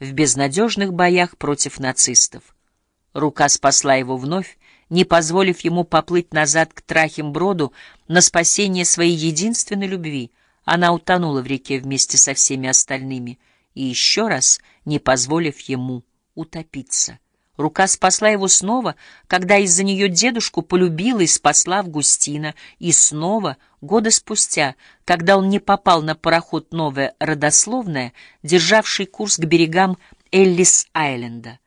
в безнадежных боях против нацистов. Рука спасла его вновь, не позволив ему поплыть назад к Трахимброду на спасение своей единственной любви. Она утонула в реке вместе со всеми остальными, и еще раз не позволив ему утопиться. Рука спасла его снова, когда из-за нее дедушку полюбила и спасла Августина, и снова, года спустя, когда он не попал на пароход «Новое родословное», державший курс к берегам Эллис-Айленда.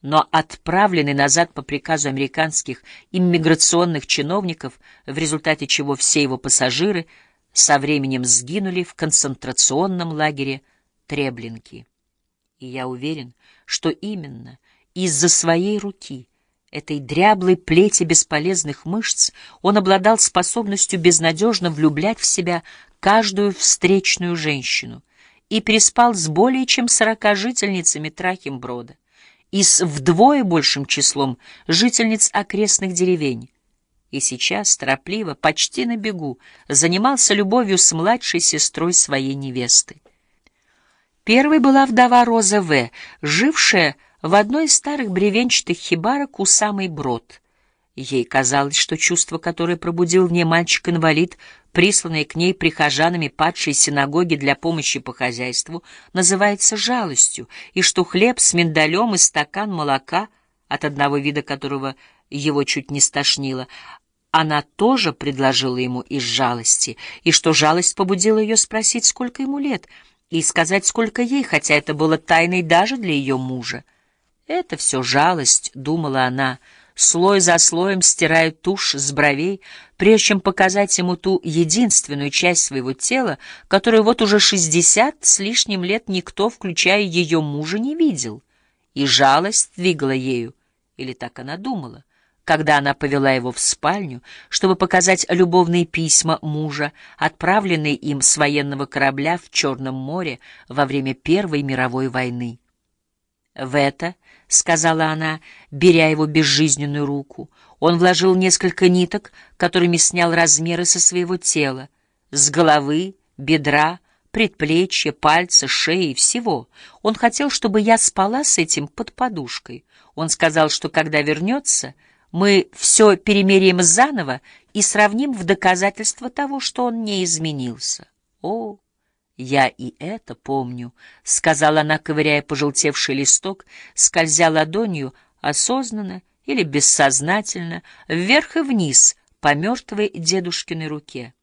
Но отправленный назад по приказу американских иммиграционных чиновников, в результате чего все его пассажиры со временем сгинули в концентрационном лагере Треблинки. И я уверен, что именно — из-за своей руки, этой дряблой плети бесполезных мышц, он обладал способностью безнадежно влюблять в себя каждую встречную женщину и переспал с более чем сорока жительницами Трахимброда и с вдвое большим числом жительниц окрестных деревень. И сейчас, торопливо, почти на бегу, занимался любовью с младшей сестрой своей невесты. Первой была вдова Роза В., жившая в одной из старых бревенчатых хибарок у самой брод. Ей казалось, что чувство, которое пробудил в ней мальчик-инвалид, присланный к ней прихожанами падшей синагоги для помощи по хозяйству, называется жалостью, и что хлеб с миндалем и стакан молока, от одного вида которого его чуть не стошнило, она тоже предложила ему из жалости, и что жалость побудила ее спросить, сколько ему лет, и сказать, сколько ей, хотя это было тайной даже для ее мужа. Это все жалость, — думала она, слой за слоем стирая тушь с бровей, прежде чем показать ему ту единственную часть своего тела, которую вот уже шестьдесят с лишним лет никто, включая ее мужа, не видел. И жалость двигала ею, или так она думала, когда она повела его в спальню, чтобы показать любовные письма мужа, отправленные им с военного корабля в Черном море во время Первой мировой войны. В это —— сказала она, беря его безжизненную руку. Он вложил несколько ниток, которыми снял размеры со своего тела, с головы, бедра, предплечья, пальца, шеи, всего. Он хотел, чтобы я спала с этим под подушкой. Он сказал, что когда вернется, мы все перемеряем заново и сравним в доказательство того, что он не изменился. О! «Я и это помню», — сказала она, ковыряя пожелтевший листок, скользя ладонью, осознанно или бессознательно, вверх и вниз по мертвой дедушкиной руке.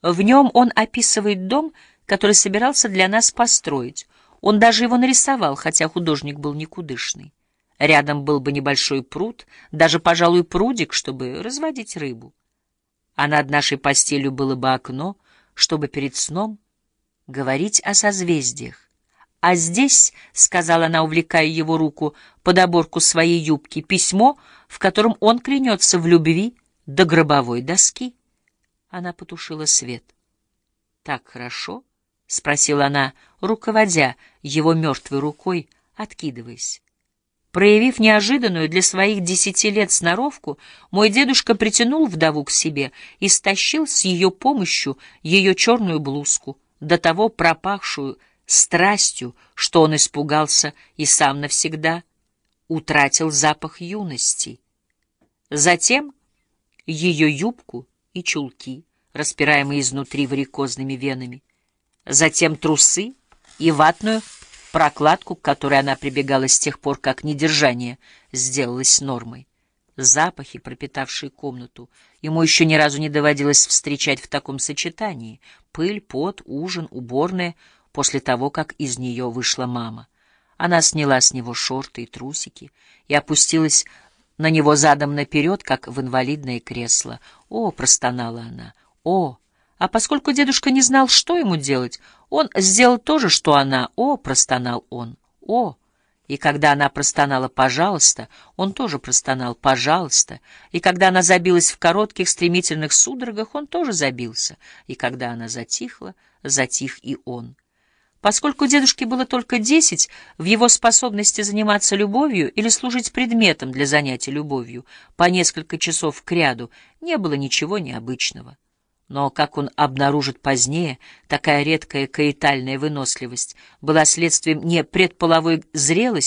В нем он описывает дом, который собирался для нас построить. Он даже его нарисовал, хотя художник был никудышный. Рядом был бы небольшой пруд, даже, пожалуй, прудик, чтобы разводить рыбу. А над нашей постелью было бы окно, чтобы перед сном — говорить о созвездиях. А здесь, — сказала она, увлекая его руку под оборку своей юбки, — письмо, в котором он клянется в любви до гробовой доски. Она потушила свет. — Так хорошо? — спросила она, руководя его мертвой рукой, откидываясь. Проявив неожиданную для своих десяти лет сноровку, мой дедушка притянул вдову к себе и стащил с ее помощью ее черную блузку — до того пропахшую страстью, что он испугался и сам навсегда утратил запах юности. Затем ее юбку и чулки, распираемые изнутри варикозными венами, затем трусы и ватную прокладку, к которой она прибегала с тех пор, как недержание сделалось нормой запахи, пропитавшие комнату. Ему еще ни разу не доводилось встречать в таком сочетании. Пыль, пот, ужин, уборная, после того, как из нее вышла мама. Она сняла с него шорты и трусики и опустилась на него задом наперед, как в инвалидное кресло. «О!» — простонала она. «О!» А поскольку дедушка не знал, что ему делать, он сделал то же, что она. «О!» — простонал он. «О!» И когда она простонала «пожалуйста», он тоже простонал «пожалуйста». И когда она забилась в коротких стремительных судорогах, он тоже забился. И когда она затихла, затих и он. Поскольку дедушке было только десять, в его способности заниматься любовью или служить предметом для занятия любовью по несколько часов кряду не было ничего необычного. Но, как он обнаружит позднее, такая редкая каитальная выносливость была следствием не предполовой зрелости,